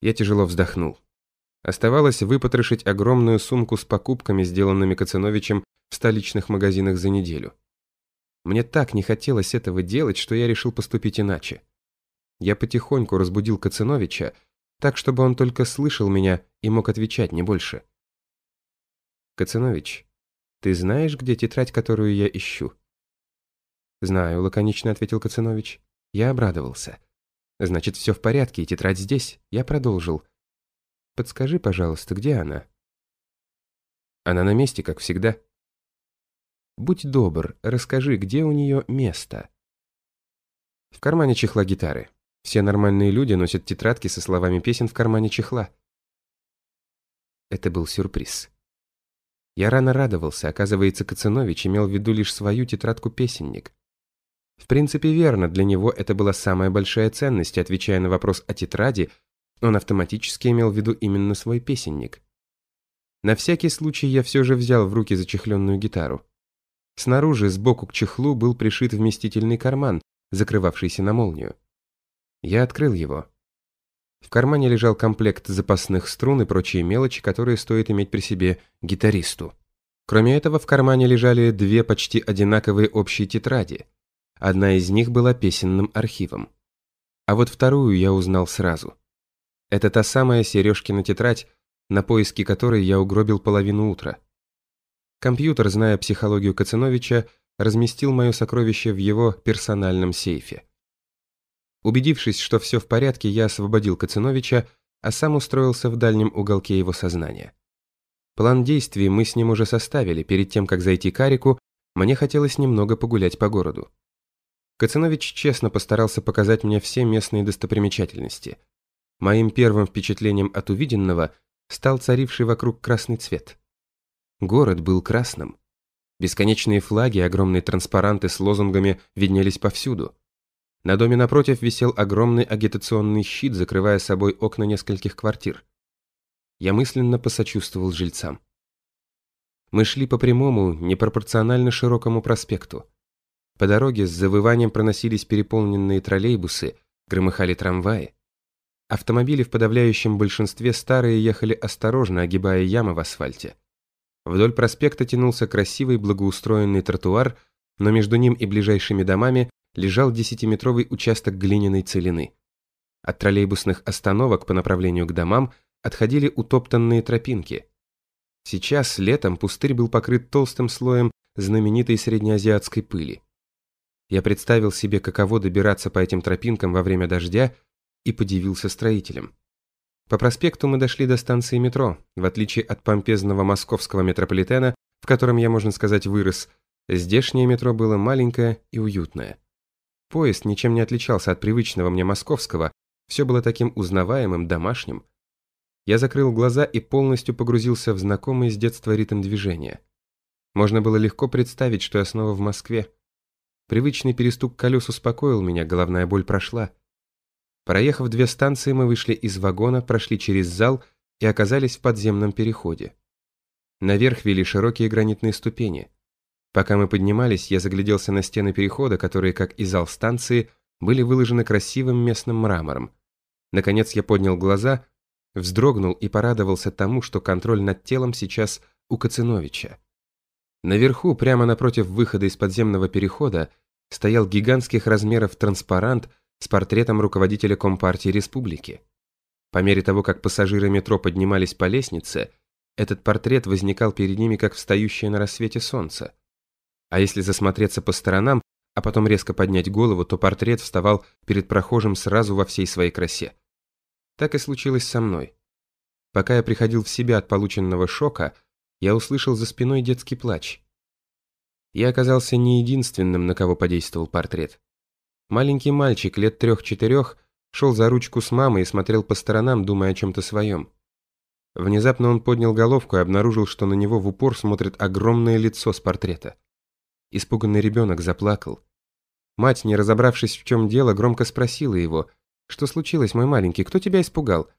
Я тяжело вздохнул. Оставалось выпотрошить огромную сумку с покупками, сделанными Кацановичем в столичных магазинах за неделю. Мне так не хотелось этого делать, что я решил поступить иначе. Я потихоньку разбудил Кацановича, так, чтобы он только слышал меня и мог отвечать, не больше. «Кацанович, ты знаешь, где тетрадь, которую я ищу?» «Знаю», — лаконично ответил Кацанович. Я обрадовался. «Значит, все в порядке, и тетрадь здесь». Я продолжил. «Подскажи, пожалуйста, где она?» «Она на месте, как всегда». «Будь добр, расскажи, где у нее место?» В кармане чехла гитары. Все нормальные люди носят тетрадки со словами песен в кармане чехла. Это был сюрприз. Я рано радовался, оказывается, Кацанович имел в виду лишь свою тетрадку-песенник. В принципе, верно, для него это была самая большая ценность, отвечая на вопрос о тетради, он автоматически имел в виду именно свой песенник. На всякий случай я все же взял в руки зачехленную гитару. Снаружи, сбоку к чехлу, был пришит вместительный карман, закрывавшийся на молнию. Я открыл его. В кармане лежал комплект запасных струн и прочие мелочи, которые стоит иметь при себе гитаристу. Кроме этого, в кармане лежали две почти одинаковые общие тетради. Одна из них была песенным архивом. А вот вторую я узнал сразу. Это та самая Сережкина тетрадь, на поиски которой я угробил половину утра. Компьютер, зная психологию Кацановича, разместил мое сокровище в его персональном сейфе. Убедившись, что все в порядке, я освободил Кациновича, а сам устроился в дальнем уголке его сознания. План действий мы с ним уже составили, перед тем, как зайти к Арику, мне хотелось немного погулять по городу. Кацинович честно постарался показать мне все местные достопримечательности. Моим первым впечатлением от увиденного стал царивший вокруг красный цвет. Город был красным. Бесконечные флаги, огромные транспаранты с лозунгами виднелись повсюду. На доме напротив висел огромный агитационный щит, закрывая собой окна нескольких квартир. Я мысленно посочувствовал жильцам. Мы шли по прямому, непропорционально широкому проспекту. По дороге с завыванием проносились переполненные троллейбусы, громыхали трамваи. Автомобили в подавляющем большинстве старые ехали осторожно, огибая ямы в асфальте. Вдоль проспекта тянулся красивый благоустроенный тротуар, но между ним и ближайшими домами лежал десятиметровый участок глиняной целины. От троллейбусных остановок по направлению к домам отходили утоптанные тропинки. Сейчас, летом, пустырь был покрыт толстым слоем знаменитой среднеазиатской пыли. Я представил себе, каково добираться по этим тропинкам во время дождя, и подивился строителям. По проспекту мы дошли до станции метро. В отличие от помпезного московского метрополитена, в котором я, можно сказать, вырос, здешнее метро было маленькое и уютное. Поезд ничем не отличался от привычного мне московского, все было таким узнаваемым, домашним. Я закрыл глаза и полностью погрузился в знакомый с детства ритм движения. Можно было легко представить, что я снова в Москве. Привычный перестук колес успокоил меня, головная боль прошла. Проехав две станции, мы вышли из вагона, прошли через зал и оказались в подземном переходе. Наверх вели широкие гранитные ступени. Пока мы поднимались, я загляделся на стены перехода, которые, как и зал станции, были выложены красивым местным мрамором. Наконец я поднял глаза, вздрогнул и порадовался тому, что контроль над телом сейчас у Кациновича. Наверху, прямо напротив выхода из подземного перехода, стоял гигантских размеров транспарант с портретом руководителя Компартии Республики. По мере того, как пассажиры метро поднимались по лестнице, этот портрет возникал перед ними, как встающее на рассвете солнце. А если засмотреться по сторонам, а потом резко поднять голову, то портрет вставал перед прохожим сразу во всей своей красе. Так и случилось со мной. Пока я приходил в себя от полученного шока, я услышал за спиной детский плач. Я оказался не единственным, на кого подействовал портрет. Маленький мальчик лет трех-четырех шел за ручку с мамой и смотрел по сторонам, думая о чем-то своем. Внезапно он поднял головку и обнаружил, что на него в упор смотрит огромное лицо с портрета. Испуганный ребенок заплакал. Мать, не разобравшись в чем дело, громко спросила его, «Что случилось, мой маленький, кто тебя испугал?»